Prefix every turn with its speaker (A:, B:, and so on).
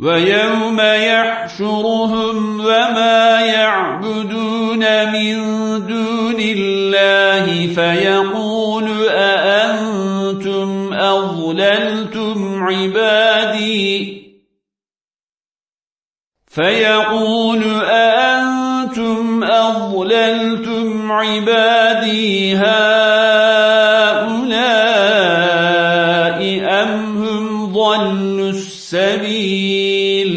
A: ويوم يحشرهم وما يعبدون من دون الله فيقول أأنتم أضللتم عبادي؟ فيقول أأنتم أضللتم عبادي؟ هؤلاء ضلوا السبيل